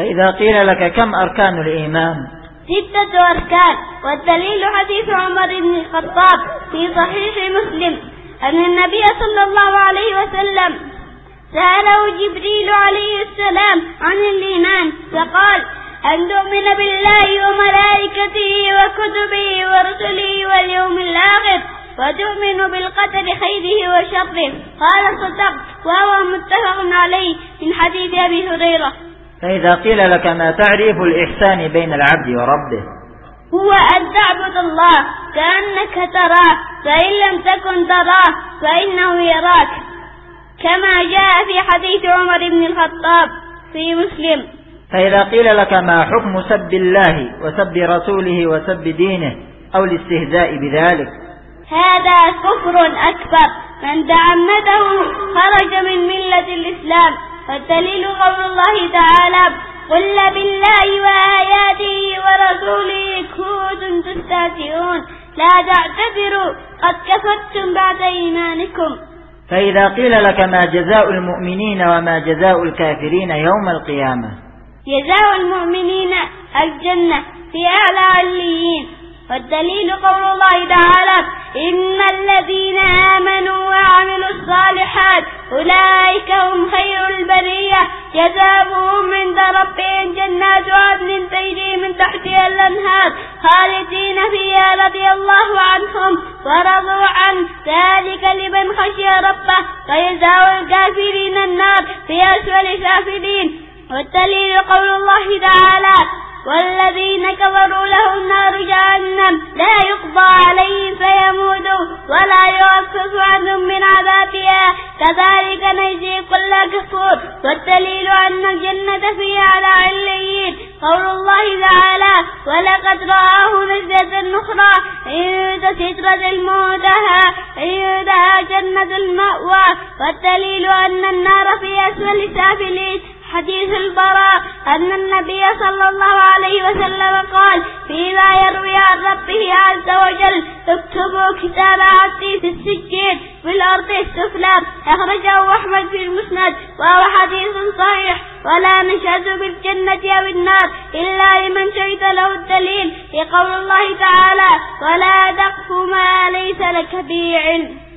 فإذا قيل لك كم أركان الإيمان؟ ستة أركان والدليل حديث عمر بن الخطاب في صحيح مسلم أن النبي صلى الله عليه وسلم سأله جبريل عليه السلام عن الإيمان فقال أن تؤمن بالله وملائكته وكتبه ورسله واليوم الآخر وتؤمن بالقدر خيره وشره؟ قال صدق وهو متفق عليه من حديث أبي هريرة. فإذا قيل لك ما تعريف الإحسان بين العبد وربه. هو أن تعبد الله كأنك تراه فإن لم تكن تراه فإنه يراك. كما جاء في حديث عمر بن الخطاب في مسلم. فإذا قيل لك ما حكم سب الله وسب رسوله وسب دينه أو الاستهزاء بذلك. هذا كفر أكبر. من تعمده خرج من ملة الإسلام. والدليل قول الله تعالى قل بالله وآياته ورسوله كنتم تستهزئون. لا تعتذروا قد كفرتم بعد إيمانكم. فإذا قيل لك ما جزاء المؤمنين وما جزاء الكافرين يوم القيامة. جزاء المؤمنين الجنة في أعلى عليين. والدليل قول الله تعالى إن الذين آمنوا وعملوا جزاؤهم عند ربهم جنات عدن تجري من تحتها الأنهار خالدين فيها رضي الله عنهم ورضوا عن ذلك لمن خشي ربه وجزاء الكافرين النار في أسفل سافلين والدليل قول الله تعالى والذين كفروا لهم نار جهنم كذلك نجزي كل كفور والدليل أن الجنة فيها على عليين. قول الله تعالى ولقد رآه نزلة أخرى عند سترة المنتهى عندها جنة المأوى. والدليل أن النار في أسفل سافلين حديث البراء أن النبي صلى الله عليه وسلم قال فيما عن ربه عز وجل اكتبوا كتاب عبدي في السجين في الأرض السفلى أخرجه أحمد في المسند وهو حديث صحيح. ولا نشهد بالجنة أو النار إلا لمن شهد له الدليل. لقول الله تعالى ولا تقف ما ليس لك به علم